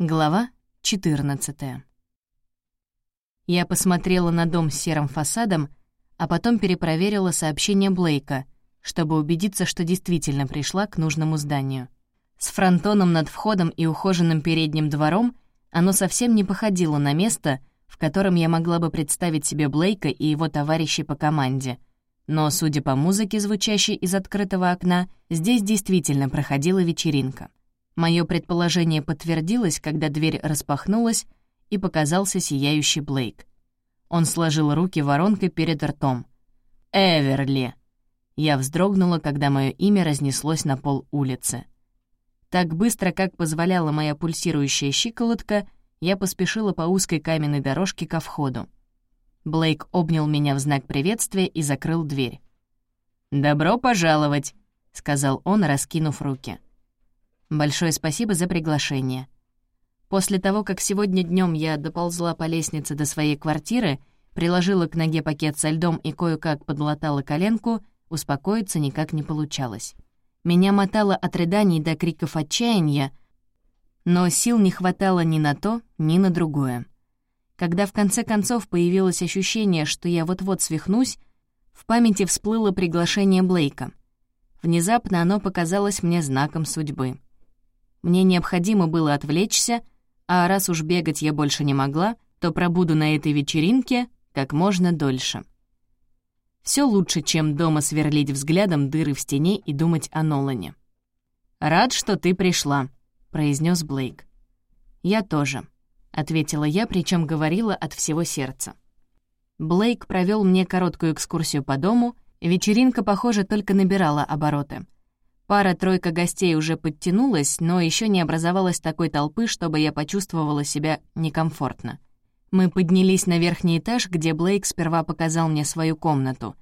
Глава 14 Я посмотрела на дом с серым фасадом, а потом перепроверила сообщение Блейка, чтобы убедиться, что действительно пришла к нужному зданию. С фронтоном над входом и ухоженным передним двором оно совсем не походило на место, в котором я могла бы представить себе Блейка и его товарищей по команде. Но, судя по музыке, звучащей из открытого окна, здесь действительно проходила вечеринка. Мое предположение подтвердилось, когда дверь распахнулась, и показался сияющий Блейк. Он сложил руки воронкой перед ртом. «Эверли!» Я вздрогнула, когда мое имя разнеслось на пол улицы. Так быстро, как позволяла моя пульсирующая щиколотка, я поспешила по узкой каменной дорожке ко входу. Блейк обнял меня в знак приветствия и закрыл дверь. «Добро пожаловать!» — сказал он, раскинув руки. Большое спасибо за приглашение. После того, как сегодня днем я доползла по лестнице до своей квартиры, приложила к ноге пакет со льдом и кое-как подлатала коленку, успокоиться никак не получалось. Меня мотало от рыданий до криков отчаяния, но сил не хватало ни на то, ни на другое. Когда в конце концов появилось ощущение, что я вот-вот свихнусь, в памяти всплыло приглашение Блейка. Внезапно оно показалось мне знаком судьбы. Мне необходимо было отвлечься, а раз уж бегать я больше не могла, то пробуду на этой вечеринке как можно дольше. Все лучше, чем дома сверлить взглядом дыры в стене и думать о Нолане. «Рад, что ты пришла», — произнес Блейк. «Я тоже», — ответила я, причем говорила от всего сердца. Блейк провел мне короткую экскурсию по дому, вечеринка, похоже, только набирала обороты — Пара-тройка гостей уже подтянулась, но еще не образовалось такой толпы, чтобы я почувствовала себя некомфортно. Мы поднялись на верхний этаж, где Блейк сперва показал мне свою комнату.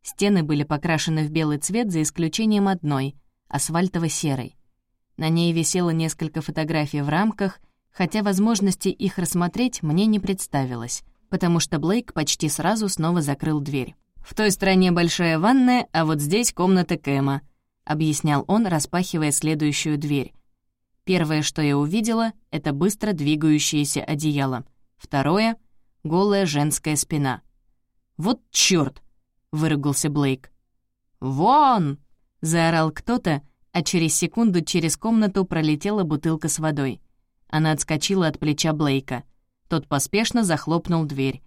Стены были покрашены в белый цвет, за исключением одной — асфальтово-серой. На ней висело несколько фотографий в рамках, хотя возможности их рассмотреть мне не представилось, потому что Блейк почти сразу снова закрыл дверь. «В той стороне большая ванная, а вот здесь комната Кэма», — объяснял он, распахивая следующую дверь. Первое, что я увидела, — это быстро двигающееся одеяло. Второе — голая женская спина. «Вот чёрт!» — выругался Блейк. «Вон!» — заорал кто-то, а через секунду через комнату пролетела бутылка с водой. Она отскочила от плеча Блейка. Тот поспешно захлопнул дверь.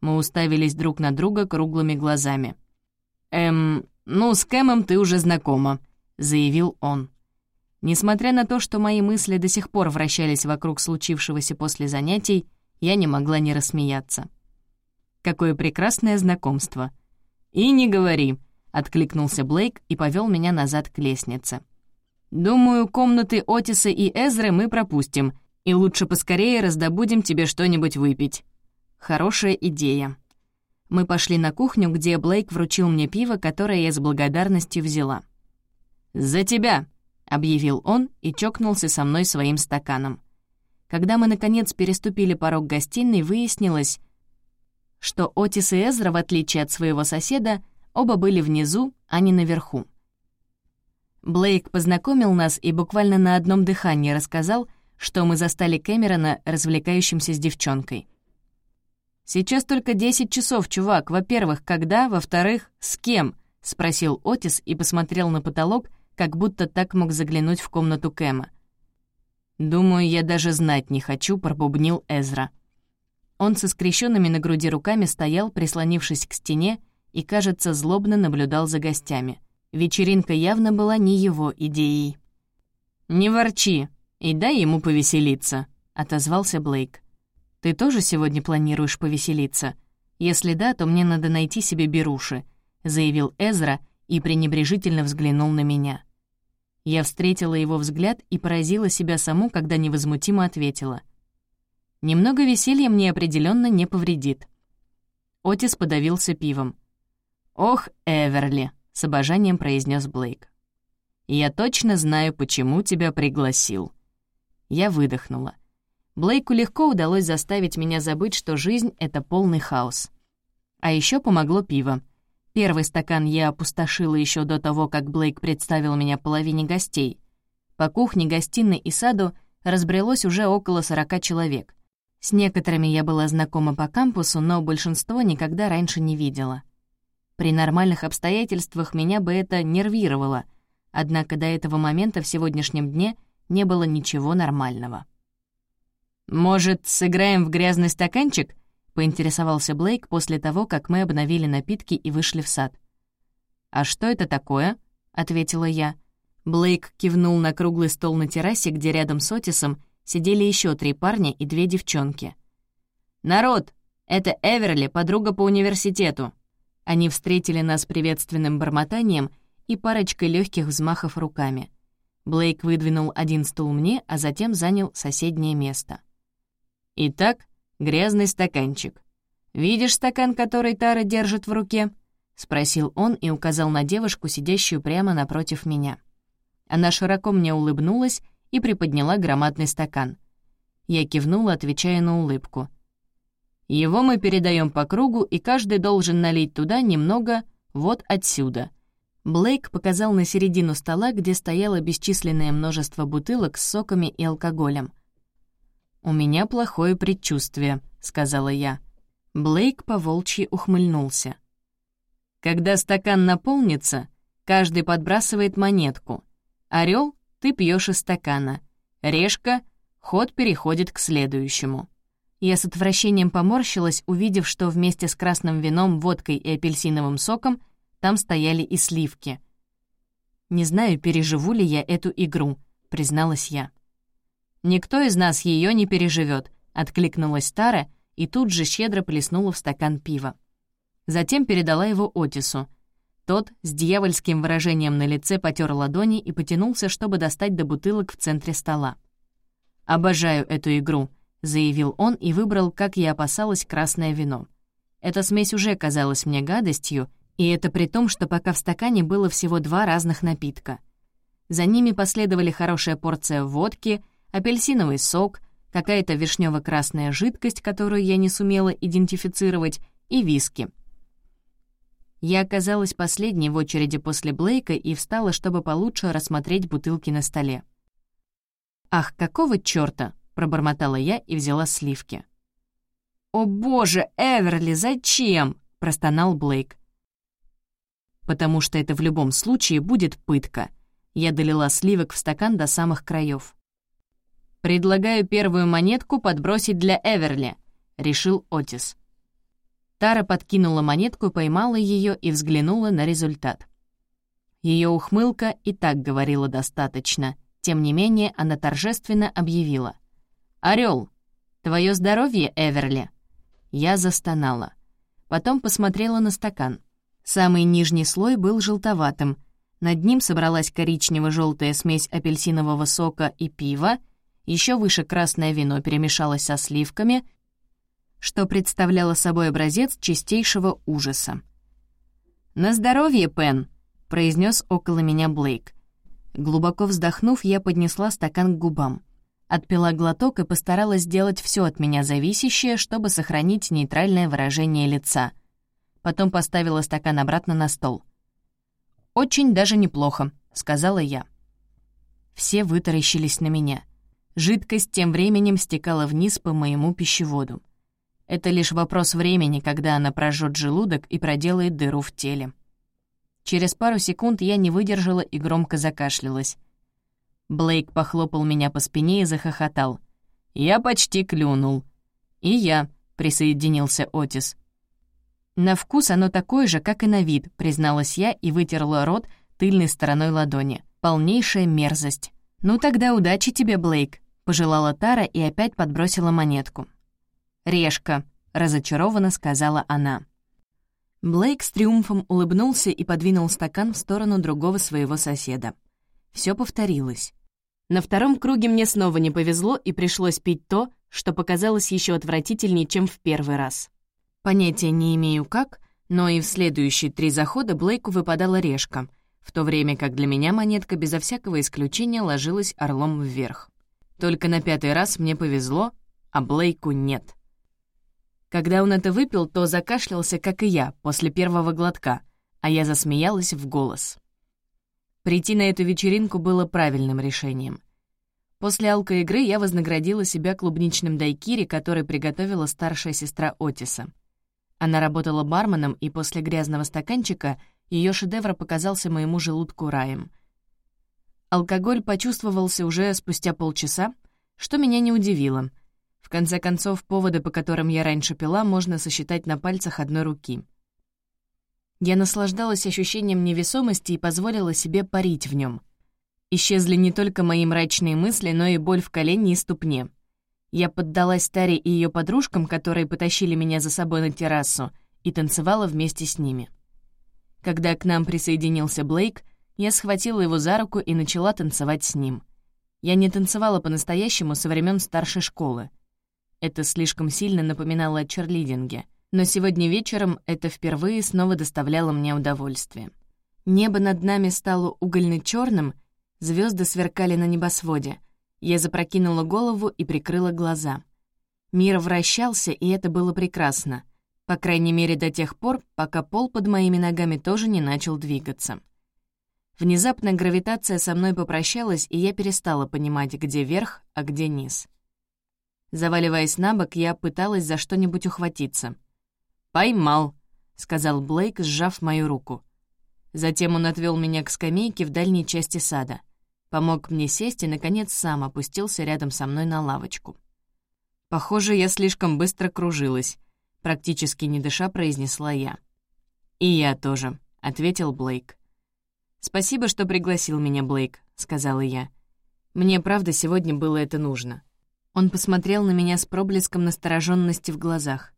Мы уставились друг на друга круглыми глазами. «Эм, «Ну, с Кэмом ты уже знакома», — заявил он. Несмотря на то, что мои мысли до сих пор вращались вокруг случившегося после занятий, я не могла не рассмеяться. «Какое прекрасное знакомство!» «И не говори», — откликнулся Блейк и повел меня назад к лестнице. «Думаю, комнаты Отиса и Эзры мы пропустим, и лучше поскорее раздобудем тебе что-нибудь выпить». «Хорошая идея», мы пошли на кухню, где Блейк вручил мне пиво, которое я с благодарностью взяла. «За тебя!» — объявил он и чокнулся со мной своим стаканом. Когда мы, наконец, переступили порог гостиной, выяснилось, что Отис и Эзра, в отличие от своего соседа, оба были внизу, а не наверху. Блейк познакомил нас и буквально на одном дыхании рассказал, что мы застали Кэмерона развлекающимся с девчонкой — «Сейчас только десять часов, чувак. Во-первых, когда? Во-вторых, с кем?» — спросил Отис и посмотрел на потолок, как будто так мог заглянуть в комнату Кэма. «Думаю, я даже знать не хочу», — пробубнил Эзра. Он со скрещенными на груди руками стоял, прислонившись к стене, и, кажется, злобно наблюдал за гостями. Вечеринка явно была не его идеей. «Не ворчи и дай ему повеселиться», — отозвался Блейк. Ты тоже сегодня планируешь повеселиться? Если да, то мне надо найти себе беруши», — заявил Эзра и пренебрежительно взглянул на меня. Я встретила его взгляд и поразила себя саму, когда невозмутимо ответила. «Немного веселья мне определенно не повредит». Отис подавился пивом. «Ох, Эверли», — с обожанием произнес Блейк. «Я точно знаю, почему тебя пригласил». Я выдохнула. Блейку легко удалось заставить меня забыть, что жизнь — это полный хаос. А еще помогло пиво. Первый стакан я опустошила еще до того, как Блейк представил меня половине гостей. По кухне, гостиной и саду разбрелось уже около 40 человек. С некоторыми я была знакома по кампусу, но большинство никогда раньше не видела. При нормальных обстоятельствах меня бы это нервировало, однако до этого момента в сегодняшнем дне не было ничего нормального. «Может, сыграем в грязный стаканчик?» — поинтересовался Блейк после того, как мы обновили напитки и вышли в сад. «А что это такое?» — ответила я. Блейк кивнул на круглый стол на террасе, где рядом с Отисом сидели еще три парня и две девчонки. «Народ, это Эверли, подруга по университету». Они встретили нас приветственным бормотанием и парочкой легких взмахов руками. Блейк выдвинул один стул мне, а затем занял соседнее место. Итак, грязный стаканчик. «Видишь стакан, который Тара держит в руке?» — спросил он и указал на девушку, сидящую прямо напротив меня. Она широко мне улыбнулась и приподняла громадный стакан. Я кивнула, отвечая на улыбку. «Его мы передаем по кругу, и каждый должен налить туда немного вот отсюда». Блейк показал на середину стола, где стояло бесчисленное множество бутылок с соками и алкоголем. «У меня плохое предчувствие», — сказала я. Блейк по-волчьи ухмыльнулся. «Когда стакан наполнится, каждый подбрасывает монетку. Орел ты пьешь из стакана. Решка — ход переходит к следующему». Я с отвращением поморщилась, увидев, что вместе с красным вином, водкой и апельсиновым соком там стояли и сливки. «Не знаю, переживу ли я эту игру», — призналась я. «Никто из нас ее не переживет, откликнулась Тара и тут же щедро плеснула в стакан пива. Затем передала его Отису. Тот с дьявольским выражением на лице потер ладони и потянулся, чтобы достать до бутылок в центре стола. «Обожаю эту игру», — заявил он и выбрал, как я опасалась, красное вино. Эта смесь уже казалась мне гадостью, и это при том, что пока в стакане было всего два разных напитка. За ними последовали хорошая порция водки — апельсиновый сок, какая-то вишнево-красная жидкость, которую я не сумела идентифицировать, и виски. Я оказалась последней в очереди после Блейка и встала, чтобы получше рассмотреть бутылки на столе. «Ах, какого чёрта!» — пробормотала я и взяла сливки. «О боже, Эверли, зачем?» — простонал Блейк. «Потому что это в любом случае будет пытка». Я долила сливок в стакан до самых краев. «Предлагаю первую монетку подбросить для Эверли», — решил Отис. Тара подкинула монетку, поймала ее и взглянула на результат. Ее ухмылка и так говорила достаточно. Тем не менее, она торжественно объявила. «Орел, твое здоровье, Эверли!» Я застонала. Потом посмотрела на стакан. Самый нижний слой был желтоватым. Над ним собралась коричнево-желтая смесь апельсинового сока и пива, еще выше красное вино перемешалось со сливками, что представляло собой образец чистейшего ужаса. «На здоровье, Пен!» — произнес около меня Блейк. Глубоко вздохнув, я поднесла стакан к губам. Отпила глоток и постаралась сделать все от меня зависящее, чтобы сохранить нейтральное выражение лица. Потом поставила стакан обратно на стол. «Очень даже неплохо», — сказала я. Все вытаращились на меня. Жидкость тем временем стекала вниз по моему пищеводу. Это лишь вопрос времени, когда она прожжет желудок и проделает дыру в теле. Через пару секунд я не выдержала и громко закашлялась. Блейк похлопал меня по спине и захохотал. «Я почти клюнул». «И я», — присоединился Отис. «На вкус оно такое же, как и на вид», — призналась я и вытерла рот тыльной стороной ладони. «Полнейшая мерзость». «Ну тогда удачи тебе, Блейк», пожелала Тара и опять подбросила монетку. «Решка», — разочарованно сказала она. Блейк с триумфом улыбнулся и подвинул стакан в сторону другого своего соседа. Все повторилось. На втором круге мне снова не повезло, и пришлось пить то, что показалось еще отвратительнее, чем в первый раз. Понятия не имею как, но и в следующие три захода Блейку выпадала решка, в то время как для меня монетка безо всякого исключения ложилась орлом вверх. Только на пятый раз мне повезло, а Блейку нет. Когда он это выпил, то закашлялся, как и я, после первого глотка, а я засмеялась в голос. Прийти на эту вечеринку было правильным решением. После алко-игры я вознаградила себя клубничным дайкири, который приготовила старшая сестра Отиса. Она работала барменом, и после грязного стаканчика ее шедевр показался моему желудку раем. Алкоголь почувствовался уже спустя полчаса, что меня не удивило. В конце концов, поводы, по которым я раньше пила, можно сосчитать на пальцах одной руки. Я наслаждалась ощущением невесомости и позволила себе парить в нем. Исчезли не только мои мрачные мысли, но и боль в колене и ступне. Я поддалась Таре и ее подружкам, которые потащили меня за собой на террасу, и танцевала вместе с ними. Когда к нам присоединился Блейк, я схватила его за руку и начала танцевать с ним. Я не танцевала по-настоящему со времен старшей школы. Это слишком сильно напоминало о черлидинге, но сегодня вечером это впервые снова доставляло мне удовольствие. Небо над нами стало угольно черным Звезды сверкали на небосводе. Я запрокинула голову и прикрыла глаза. Мир вращался, и это было прекрасно. По крайней мере, до тех пор, пока пол под моими ногами тоже не начал двигаться. Внезапно гравитация со мной попрощалась, и я перестала понимать, где верх, а где низ. Заваливаясь на бок, я пыталась за что-нибудь ухватиться. «Поймал», — сказал Блейк, сжав мою руку. Затем он отвел меня к скамейке в дальней части сада. Помог мне сесть и, наконец, сам опустился рядом со мной на лавочку. «Похоже, я слишком быстро кружилась», — практически не дыша произнесла я. «И я тоже», — ответил Блейк. «Спасибо, что пригласил меня, Блейк», — сказала я. «Мне, правда, сегодня было это нужно». Он посмотрел на меня с проблеском настороженности в глазах.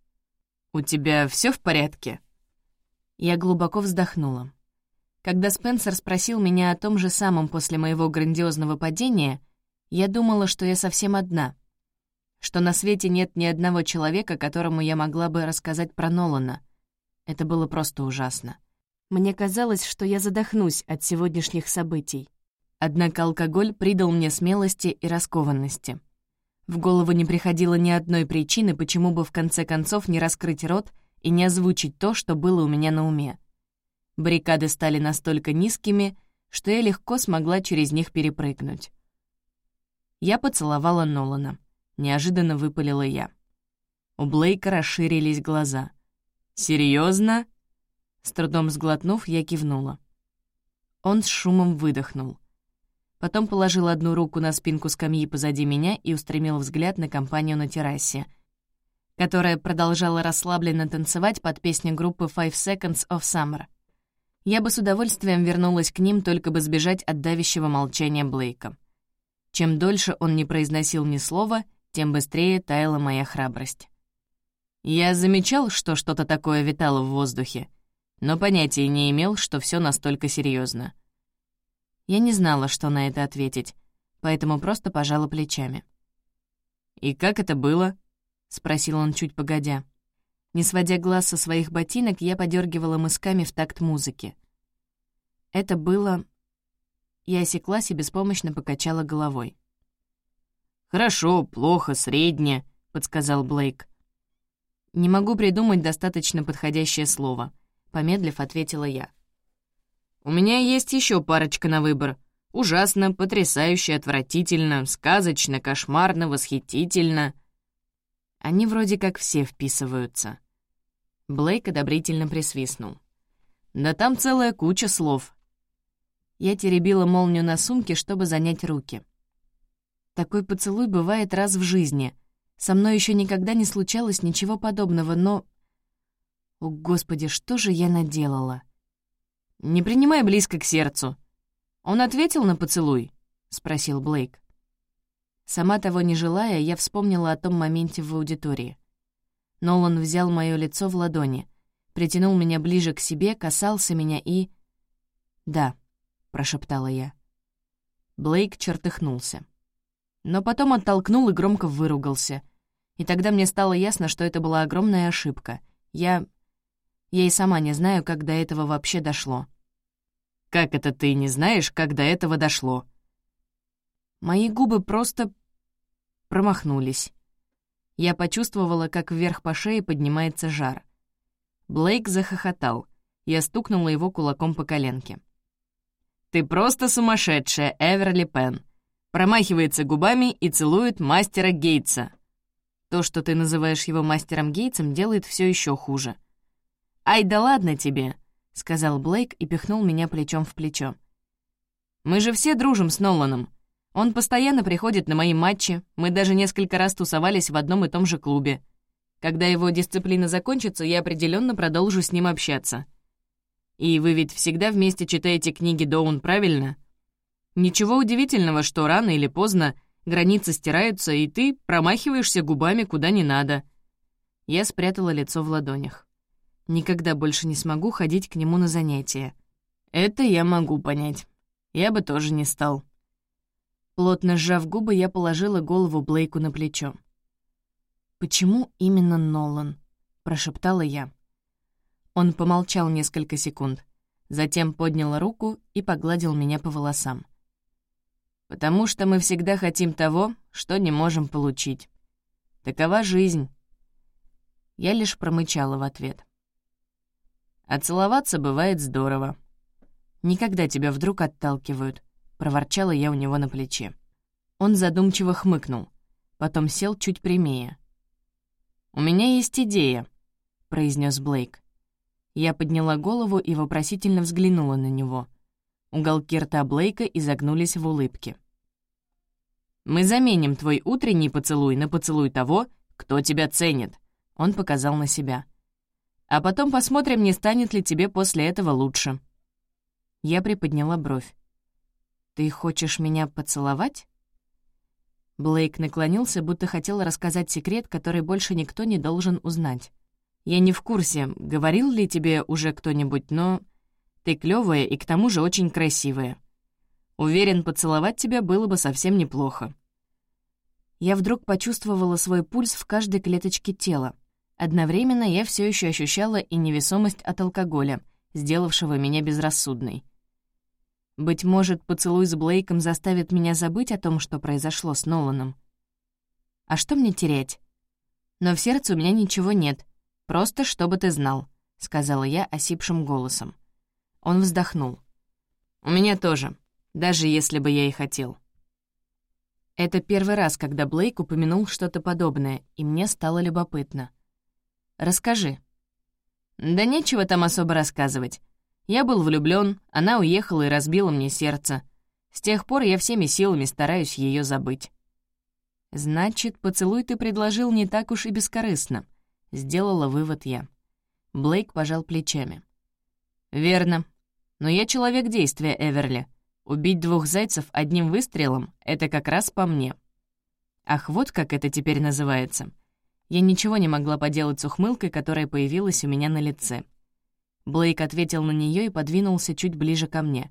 «У тебя все в порядке?» Я глубоко вздохнула. Когда Спенсер спросил меня о том же самом после моего грандиозного падения, я думала, что я совсем одна, что на свете нет ни одного человека, которому я могла бы рассказать про Нолана. Это было просто ужасно. Мне казалось, что я задохнусь от сегодняшних событий. Однако алкоголь придал мне смелости и раскованности. В голову не приходило ни одной причины, почему бы в конце концов не раскрыть рот и не озвучить то, что было у меня на уме. Баррикады стали настолько низкими, что я легко смогла через них перепрыгнуть. Я поцеловала Нолана. Неожиданно выпалила я. У Блейка расширились глаза. «Серьезно?» С трудом сглотнув, я кивнула. Он с шумом выдохнул. Потом положил одну руку на спинку скамьи позади меня и устремил взгляд на компанию на террасе, которая продолжала расслабленно танцевать под песню группы Five Seconds of Summer — я бы с удовольствием вернулась к ним, только бы сбежать от давящего молчания Блейка. Чем дольше он не произносил ни слова, тем быстрее таяла моя храбрость. Я замечал, что что-то такое витало в воздухе, но понятия не имел, что все настолько серьезно. Я не знала, что на это ответить, поэтому просто пожала плечами. «И как это было?» — спросил он чуть погодя. Не сводя глаз со своих ботинок, я подергивала мысками в такт музыки. Это было... Я осеклась и беспомощно покачала головой. «Хорошо, плохо, средне», — подсказал Блейк. «Не могу придумать достаточно подходящее слово», — помедлив, ответила я. «У меня есть еще парочка на выбор. Ужасно, потрясающе, отвратительно, сказочно, кошмарно, восхитительно». Они вроде как все вписываются. Блейк одобрительно присвистнул. «Да там целая куча слов». Я теребила молнию на сумке, чтобы занять руки. Такой поцелуй бывает раз в жизни. Со мной еще никогда не случалось ничего подобного, но... О, Господи, что же я наделала? «Не принимай близко к сердцу». «Он ответил на поцелуй?» — спросил Блейк. Сама того не желая, я вспомнила о том моменте в аудитории. Нолан взял моё лицо в ладони, притянул меня ближе к себе, касался меня и... «Да», — прошептала я. Блейк чертыхнулся. Но потом оттолкнул и громко выругался. И тогда мне стало ясно, что это была огромная ошибка. Я... Я и сама не знаю, как до этого вообще дошло. «Как это ты не знаешь, как до этого дошло?» Мои губы просто промахнулись. Я почувствовала, как вверх по шее поднимается жар. Блейк захохотал. Я стукнула его кулаком по коленке. «Ты просто сумасшедшая, Эверли Пен. промахивается губами и целует мастера Гейтса. То, что ты называешь его мастером Гейтсом, делает все еще хуже. «Ай, да ладно тебе», — сказал Блейк и пихнул меня плечом в плечо. «Мы же все дружим с Ноланом. Он постоянно приходит на мои матчи, мы даже несколько раз тусовались в одном и том же клубе. Когда его дисциплина закончится, я определенно продолжу с ним общаться. И вы ведь всегда вместе читаете книги Доун, правильно? Ничего удивительного, что рано или поздно границы стираются, и ты промахиваешься губами куда не надо. Я спрятала лицо в ладонях. Никогда больше не смогу ходить к нему на занятия. Это я могу понять. Я бы тоже не стал. Плотно сжав губы, я положила голову Блейку на плечо. «Почему именно Нолан?» — прошептала я. Он помолчал несколько секунд, затем поднял руку и погладил меня по волосам. «Потому что мы всегда хотим того, что не можем получить. Такова жизнь». Я лишь промычала в ответ. «А целоваться бывает здорово. Никогда тебя вдруг отталкивают», — проворчала я у него на плече. Он задумчиво хмыкнул, потом сел чуть прямее. «У меня есть идея», — произнес Блейк. Я подняла голову и вопросительно взглянула на него. Уголки рта Блейка изогнулись в улыбке. «Мы заменим твой утренний поцелуй на поцелуй того, кто тебя ценит», — он показал на себя. «А потом посмотрим, не станет ли тебе после этого лучше». Я приподняла бровь. «Ты хочешь меня поцеловать?» Блейк наклонился, будто хотел рассказать секрет, который больше никто не должен узнать. Я не в курсе, говорил ли тебе уже кто-нибудь, но ты клёвая и к тому же очень красивая. Уверен, поцеловать тебя было бы совсем неплохо. Я вдруг почувствовала свой пульс в каждой клеточке тела. Одновременно я все еще ощущала и невесомость от алкоголя, сделавшего меня безрассудной. Быть может, поцелуй с Блейком заставит меня забыть о том, что произошло с Ноланом. А что мне терять? Но в сердце у меня ничего нет, «Просто чтобы ты знал», — сказала я осипшим голосом. Он вздохнул. «У меня тоже, даже если бы я и хотел». Это первый раз, когда Блейк упомянул что-то подобное, и мне стало любопытно. «Расскажи». «Да нечего там особо рассказывать. Я был влюблён, она уехала и разбила мне сердце. С тех пор я всеми силами стараюсь её забыть». «Значит, поцелуй ты предложил не так уж и бескорыстно», — сделала вывод я. Блейк пожал плечами. «Верно. Но я человек действия, Эверли. Убить двух зайцев одним выстрелом — это как раз по мне». Ах, вот как это теперь называется. Я ничего не могла поделать с ухмылкой, которая появилась у меня на лице. Блейк ответил на нее и подвинулся чуть ближе ко мне.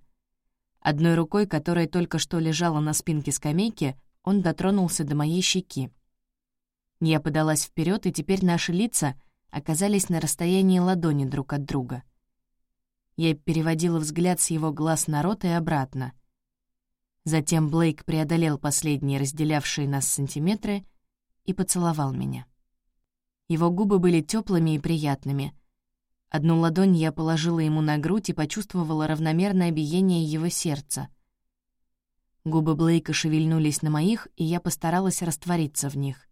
Одной рукой, которая только что лежала на спинке скамейки, он дотронулся до моей щеки. Я подалась вперед, и теперь наши лица оказались на расстоянии ладони друг от друга. Я переводила взгляд с его глаз на рот и обратно. Затем Блейк преодолел последние разделявшие нас сантиметры и поцеловал меня. Его губы были теплыми и приятными. Одну ладонь я положила ему на грудь и почувствовала равномерное биение его сердца. Губы Блейка шевельнулись на моих, и я постаралась раствориться в них.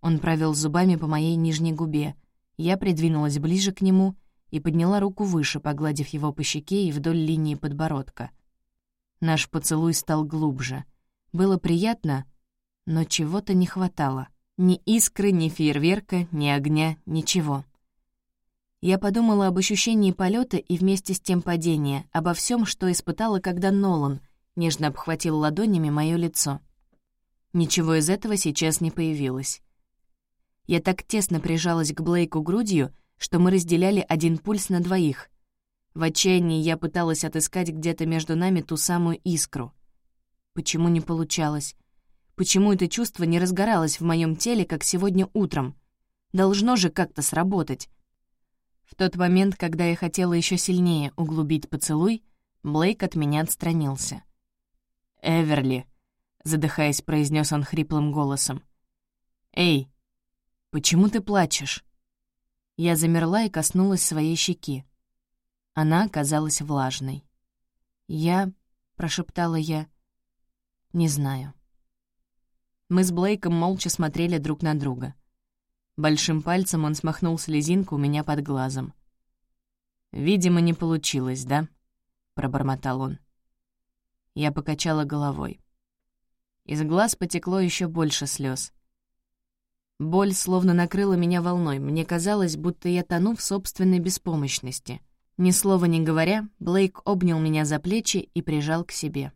Он провел зубами по моей нижней губе. Я придвинулась ближе к нему и подняла руку выше, погладив его по щеке и вдоль линии подбородка. Наш поцелуй стал глубже. Было приятно, но чего-то не хватало. Ни искры, ни фейерверка, ни огня, ничего. Я подумала об ощущении полета и вместе с тем падения, обо всем, что испытала, когда Нолан нежно обхватил ладонями мое лицо. Ничего из этого сейчас не появилось. Я так тесно прижалась к Блейку грудью, что мы разделяли один пульс на двоих. В отчаянии я пыталась отыскать где-то между нами ту самую искру. Почему не получалось? Почему это чувство не разгоралось в моем теле, как сегодня утром? Должно же как-то сработать. В тот момент, когда я хотела еще сильнее углубить поцелуй, Блейк от меня отстранился. «Эверли», — задыхаясь, произнес он хриплым голосом. «Эй, «Почему ты плачешь?» Я замерла и коснулась своей щеки. Она оказалась влажной. «Я...» — прошептала я. Не знаю. Мы с Блейком молча смотрели друг на друга. Большим пальцем он смахнул слезинку у меня под глазом. «Видимо, не получилось, да?» — пробормотал он. Я покачала головой. Из глаз потекло еще больше слез. Боль словно накрыла меня волной. Мне казалось, будто я тону в собственной беспомощности. Ни слова не говоря, Блейк обнял меня за плечи и прижал к себе.